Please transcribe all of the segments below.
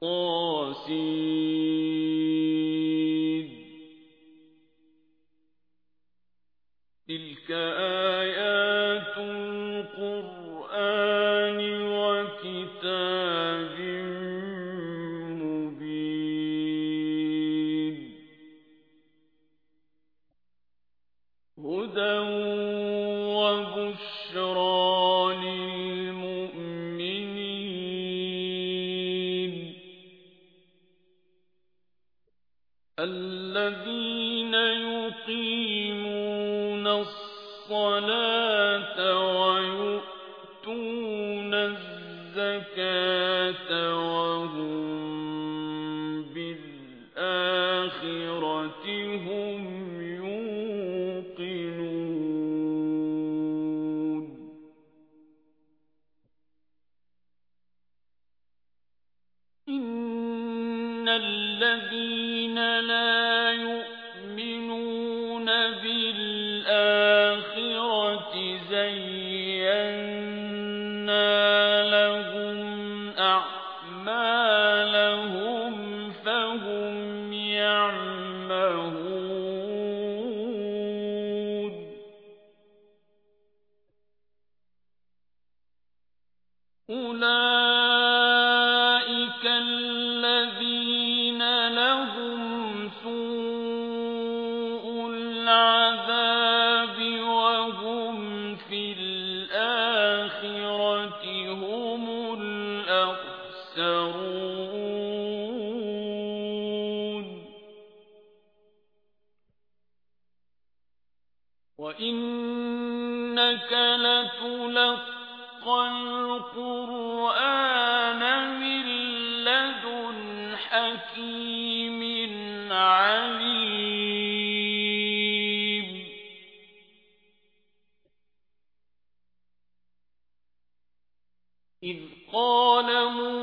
طسم تلك آيات القرآن وكتاب مبين. هدى وبشرى الذين يقيمون الصلاة إن الذين لا يؤمنون بالآخرة زينا لهم أعمالهم فهم يعمهون. أولئك الأخسرون وإنك لتلقى القرآن من لدن حكيم عليم. إذ قال موسى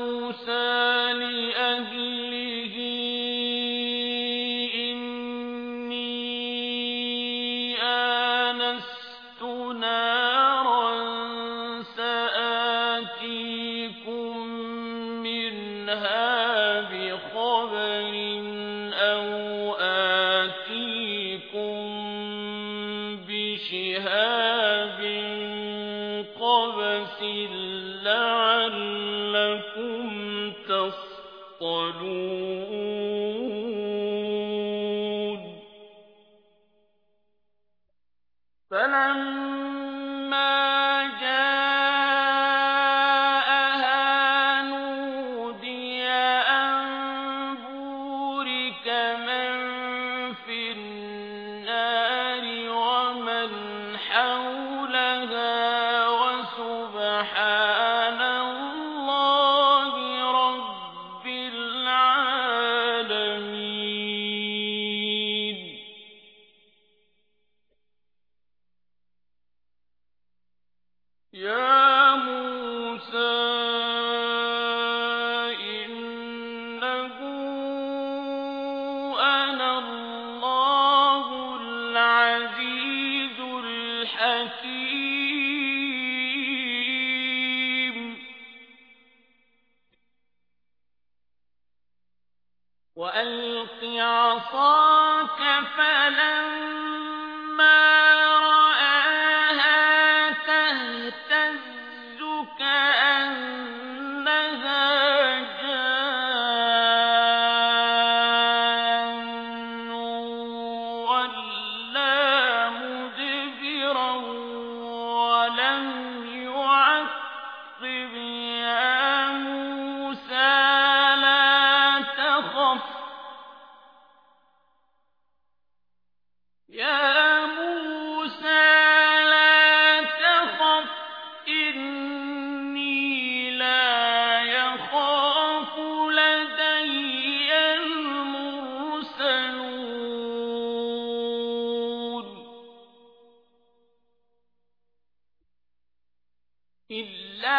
بخبر أو آتيكم بشهاب قبس لعلكم تصطلون فلما عصاك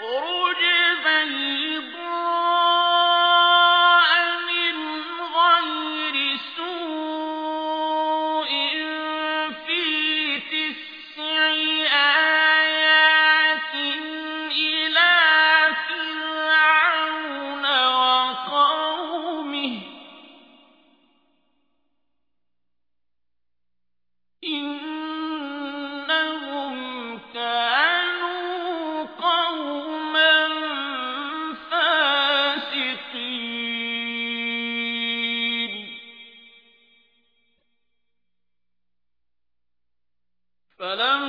فاخرج بينهم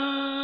أن